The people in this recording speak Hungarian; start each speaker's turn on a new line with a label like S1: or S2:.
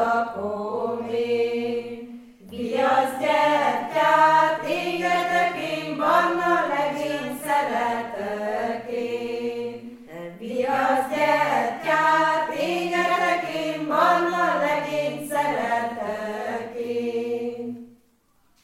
S1: lakó még. Gyertyát, égetek én, barna legény szeretek én. Vigyázz